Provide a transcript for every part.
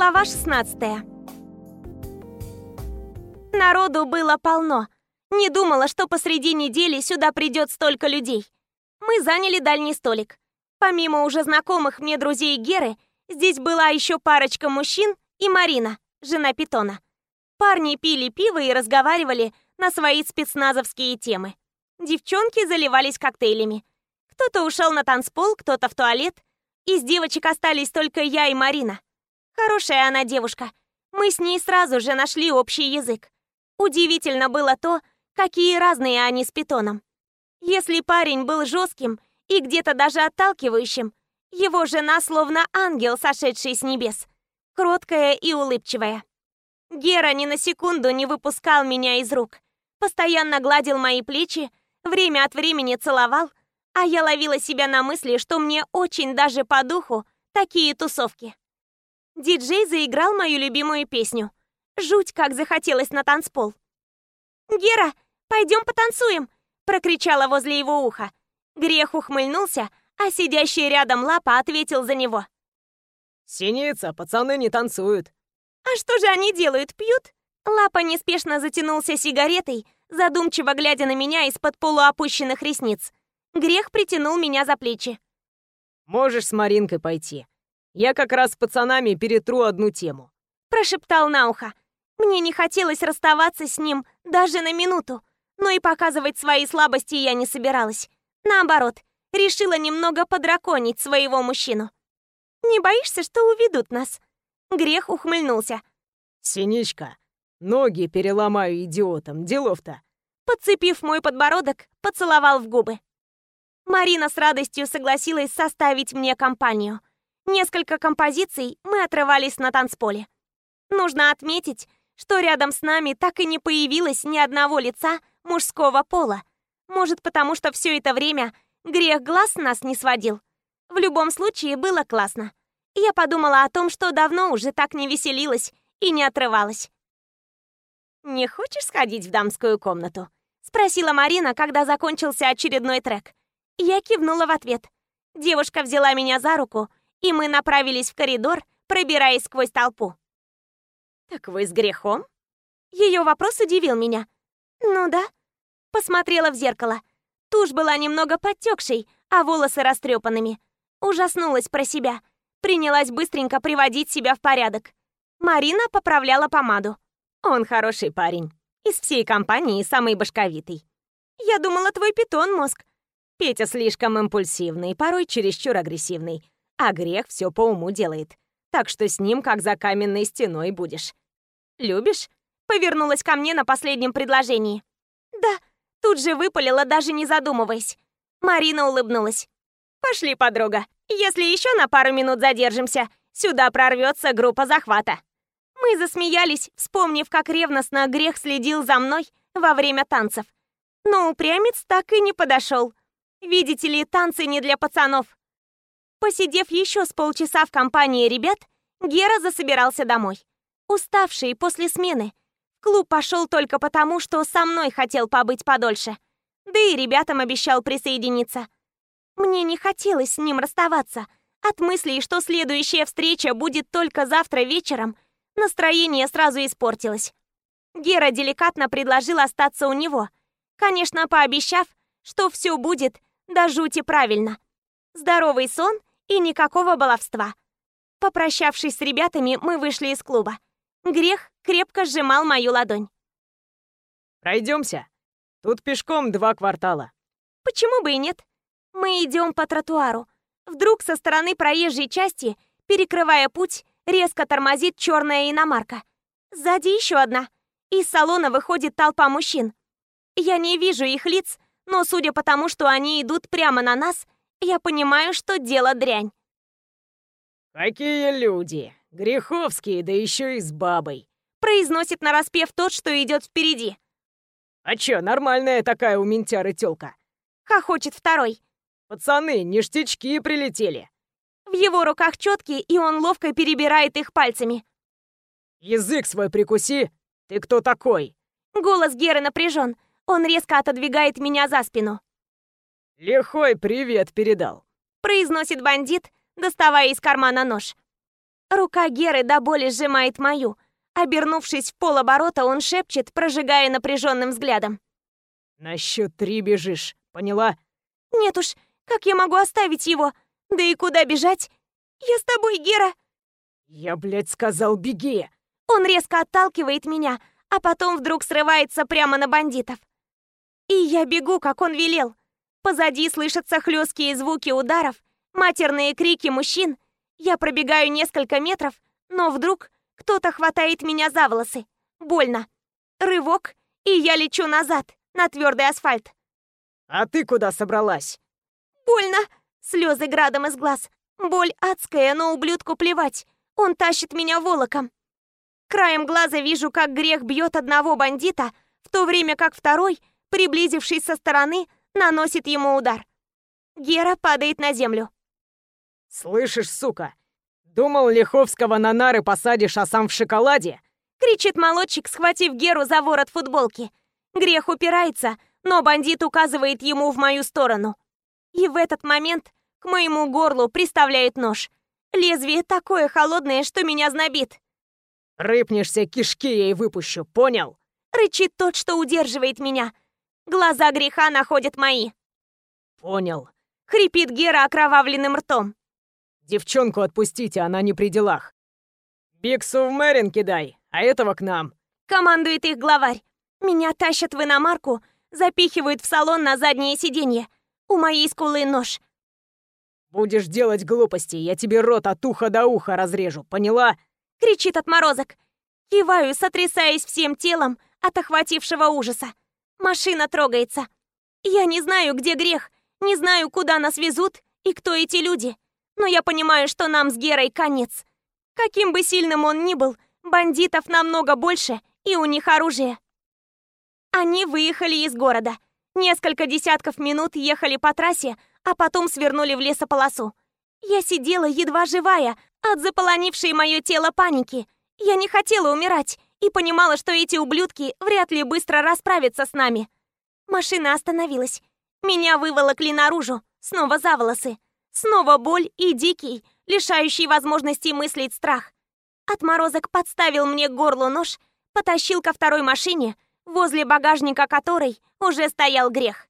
Глава 16 Народу было полно. Не думала, что посреди недели сюда придет столько людей. Мы заняли дальний столик. Помимо уже знакомых мне друзей Геры, здесь была еще парочка мужчин и Марина, жена Питона. Парни пили пиво и разговаривали на свои спецназовские темы. Девчонки заливались коктейлями. Кто-то ушел на танцпол, кто-то в туалет. Из девочек остались только я и Марина. Хорошая она девушка. Мы с ней сразу же нашли общий язык. Удивительно было то, какие разные они с питоном. Если парень был жестким и где-то даже отталкивающим, его жена словно ангел, сошедший с небес, кроткая и улыбчивая. Гера ни на секунду не выпускал меня из рук, постоянно гладил мои плечи, время от времени целовал, а я ловила себя на мысли, что мне очень даже по духу такие тусовки. Диджей заиграл мою любимую песню. Жуть, как захотелось на танцпол. «Гера, пойдем потанцуем!» — прокричала возле его уха. Грех ухмыльнулся, а сидящий рядом Лапа ответил за него. «Синица, пацаны не танцуют». «А что же они делают, пьют?» Лапа неспешно затянулся сигаретой, задумчиво глядя на меня из-под полуопущенных ресниц. Грех притянул меня за плечи. «Можешь с Маринкой пойти. Я как раз с пацанами перетру одну тему», — прошептал на ухо. Мне не хотелось расставаться с ним даже на минуту, но и показывать свои слабости я не собиралась. Наоборот, решила немного подраконить своего мужчину. «Не боишься, что уведут нас?» Грех ухмыльнулся. «Синичка, ноги переломаю идиотом, делов-то!» Подцепив мой подбородок, поцеловал в губы. Марина с радостью согласилась составить мне компанию. Несколько композиций мы отрывались на танцполе. Нужно отметить, что рядом с нами так и не появилось ни одного лица мужского пола. Может, потому что все это время грех глаз нас не сводил. В любом случае, было классно. Я подумала о том, что давно уже так не веселилась и не отрывалась. «Не хочешь сходить в дамскую комнату?» — спросила Марина, когда закончился очередной трек. Я кивнула в ответ. Девушка взяла меня за руку, и мы направились в коридор, пробираясь сквозь толпу. «Так вы с грехом?» Ее вопрос удивил меня. «Ну да». Посмотрела в зеркало. Тушь была немного подтекшей, а волосы растрепанными. Ужаснулась про себя. Принялась быстренько приводить себя в порядок. Марина поправляла помаду. «Он хороший парень. Из всей компании самый башковитый». «Я думала, твой питон мозг. Петя слишком импульсивный, порой чересчур агрессивный. А грех все по уму делает. Так что с ним как за каменной стеной будешь. Любишь? Повернулась ко мне на последнем предложении. Да, тут же выпалила, даже не задумываясь. Марина улыбнулась. Пошли, подруга. Если еще на пару минут задержимся, сюда прорвется группа захвата. Мы засмеялись, вспомнив, как ревностно грех следил за мной во время танцев. Но упрямец так и не подошел. Видите ли, танцы не для пацанов. Посидев еще с полчаса в компании ребят, Гера засобирался домой. Уставший после смены. Клуб пошел только потому, что со мной хотел побыть подольше. Да и ребятам обещал присоединиться. Мне не хотелось с ним расставаться. От мыслей, что следующая встреча будет только завтра вечером, настроение сразу испортилось. Гера деликатно предложил остаться у него, конечно, пообещав, что все будет до жути правильно. Здоровый сон и никакого баловства. Попрощавшись с ребятами, мы вышли из клуба. Грех крепко сжимал мою ладонь. Пройдемся. Тут пешком два квартала. Почему бы и нет? Мы идем по тротуару. Вдруг со стороны проезжей части, перекрывая путь, резко тормозит черная иномарка. Сзади еще одна. Из салона выходит толпа мужчин. Я не вижу их лиц, но судя по тому, что они идут прямо на нас, я понимаю, что дело дрянь. «Какие люди! Греховские, да еще и с бабой!» Произносит нараспев тот, что идет впереди. «А чё, нормальная такая у ментяры тёлка?» Хохочет второй. «Пацаны, ништячки прилетели!» В его руках четки, и он ловко перебирает их пальцами. «Язык свой прикуси! Ты кто такой?» Голос Геры напряжен. Он резко отодвигает меня за спину. «Лихой привет передал», — произносит бандит, доставая из кармана нож. Рука Геры до боли сжимает мою. Обернувшись в полоборота, он шепчет, прожигая напряженным взглядом. «На счет три бежишь, поняла?» «Нет уж, как я могу оставить его? Да и куда бежать? Я с тобой, Гера!» «Я, блядь, сказал, беги!» Он резко отталкивает меня, а потом вдруг срывается прямо на бандитов. И я бегу, как он велел. Позади слышатся хлесткие звуки ударов, матерные крики мужчин. Я пробегаю несколько метров, но вдруг кто-то хватает меня за волосы. Больно. Рывок, и я лечу назад, на твердый асфальт. «А ты куда собралась?» «Больно!» Слезы градом из глаз. Боль адская, но ублюдку плевать. Он тащит меня волоком. Краем глаза вижу, как грех бьет одного бандита, в то время как второй, приблизившись со стороны, наносит ему удар. Гера падает на землю. «Слышишь, сука, думал, Лиховского на нары посадишь, а сам в шоколаде?» Кричит молодчик, схватив Геру за ворот футболки. Грех упирается, но бандит указывает ему в мою сторону. И в этот момент к моему горлу приставляет нож. Лезвие такое холодное, что меня знобит. «Рыпнешься, кишки ей выпущу, понял?» Рычит тот, что удерживает меня. Глаза греха находят мои. «Понял», — хрипит Гера окровавленным ртом. «Девчонку отпустите, она не при делах. Биксу в Мэрин кидай, а этого к нам». Командует их главарь. Меня тащат в иномарку, запихивают в салон на заднее сиденье. У моей скулы нож. «Будешь делать глупости, я тебе рот от уха до уха разрежу, поняла?» Кричит отморозок. Киваю, сотрясаясь всем телом от охватившего ужаса. Машина трогается. Я не знаю, где грех, не знаю, куда нас везут и кто эти люди. Но я понимаю, что нам с Герой конец. Каким бы сильным он ни был, бандитов намного больше, и у них оружие. Они выехали из города. Несколько десятков минут ехали по трассе, а потом свернули в лесополосу. Я сидела едва живая от заполонившей мое тело паники. Я не хотела умирать и понимала, что эти ублюдки вряд ли быстро расправятся с нами. Машина остановилась. Меня выволокли наружу, снова за волосы. Снова боль и дикий, лишающий возможности мыслить страх. Отморозок подставил мне к горлу нож, потащил ко второй машине, возле багажника которой уже стоял грех.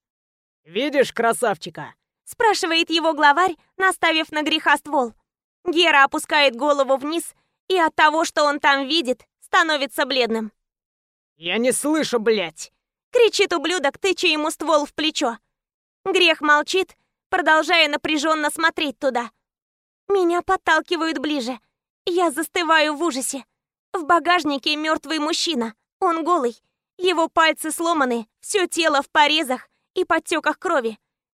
«Видишь красавчика?» спрашивает его главарь, наставив на греха ствол. Гера опускает голову вниз, и от того, что он там видит, становится бледным. «Я не слышу, блядь!» кричит ублюдок, тыча ему ствол в плечо. Грех молчит, продолжая напряженно смотреть туда. Меня подталкивают ближе. Я застываю в ужасе. В багажнике мертвый мужчина. Он голый. Его пальцы сломаны, все тело в порезах и подтеках крови.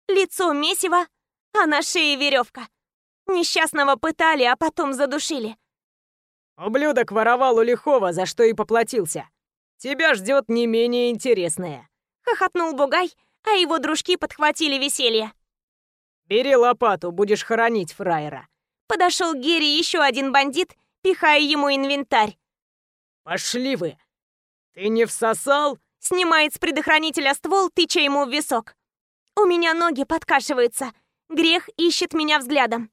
Лицо месиво, а на шее веревка. Несчастного пытали, а потом задушили. Ублюдок воровал у Лихова, за что и поплатился. Тебя ждет не менее интересное. Хохотнул Бугай, а его дружки подхватили веселье. Бери лопату, будешь хоронить фраера. Подошел Герри еще один бандит, пихая ему инвентарь. Пошли вы. Ты не всосал? Снимает с предохранителя ствол, тыча ему в висок. У меня ноги подкашиваются. Грех ищет меня взглядом.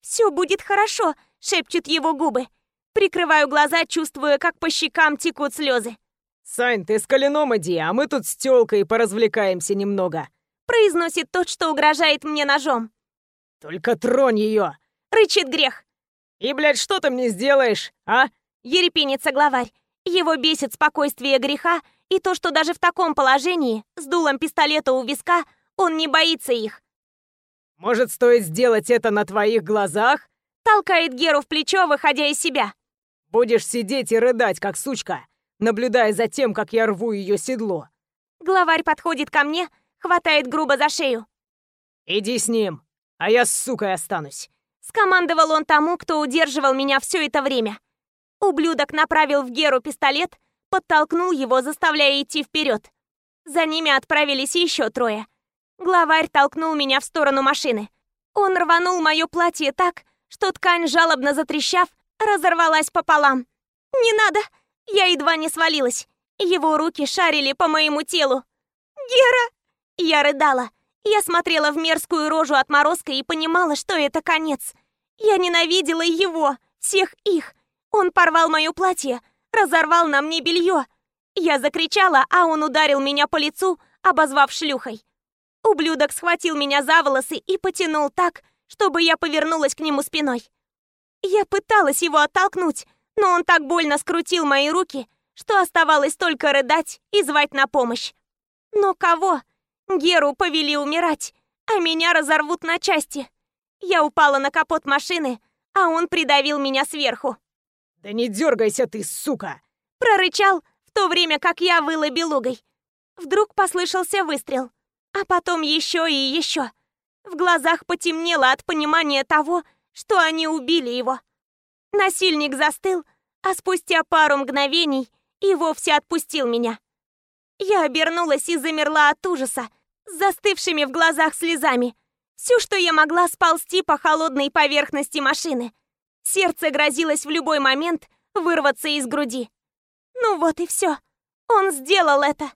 «Все будет хорошо», — шепчут его губы. Прикрываю глаза, чувствуя, как по щекам текут слезы. «Сань, ты с коленом иди, а мы тут с тёлкой поразвлекаемся немного», — произносит тот, что угрожает мне ножом. «Только тронь ее!» — рычит грех. «И, блядь, что ты мне сделаешь, а?» — ерепенится главарь. Его бесит спокойствие греха и то, что даже в таком положении, с дулом пистолета у виска, он не боится их. «Может, стоит сделать это на твоих глазах?» Толкает Геру в плечо, выходя из себя. «Будешь сидеть и рыдать, как сучка, наблюдая за тем, как я рву ее седло». Главарь подходит ко мне, хватает грубо за шею. «Иди с ним, а я с сукой останусь». Скомандовал он тому, кто удерживал меня все это время. Ублюдок направил в Геру пистолет, подтолкнул его, заставляя идти вперед. За ними отправились еще трое. Главарь толкнул меня в сторону машины. Он рванул мое платье так, что ткань, жалобно затрещав, разорвалась пополам. «Не надо!» Я едва не свалилась. Его руки шарили по моему телу. «Гера!» Я рыдала. Я смотрела в мерзкую рожу отморозка и понимала, что это конец. Я ненавидела его, Всех их. Он порвал мое платье, разорвал на мне белье. Я закричала, а он ударил меня по лицу, обозвав шлюхой. Ублюдок схватил меня за волосы и потянул так, чтобы я повернулась к нему спиной. Я пыталась его оттолкнуть, но он так больно скрутил мои руки, что оставалось только рыдать и звать на помощь. Но кого? Геру повели умирать, а меня разорвут на части. Я упала на капот машины, а он придавил меня сверху. «Да не дергайся ты, сука!» Прорычал, в то время как я выла белугой. Вдруг послышался выстрел, а потом еще и еще. В глазах потемнело от понимания того, что они убили его. Насильник застыл, а спустя пару мгновений и вовсе отпустил меня. Я обернулась и замерла от ужаса, с застывшими в глазах слезами. Все, что я могла, сползти по холодной поверхности машины. Сердце грозилось в любой момент вырваться из груди. Ну вот и все. Он сделал это.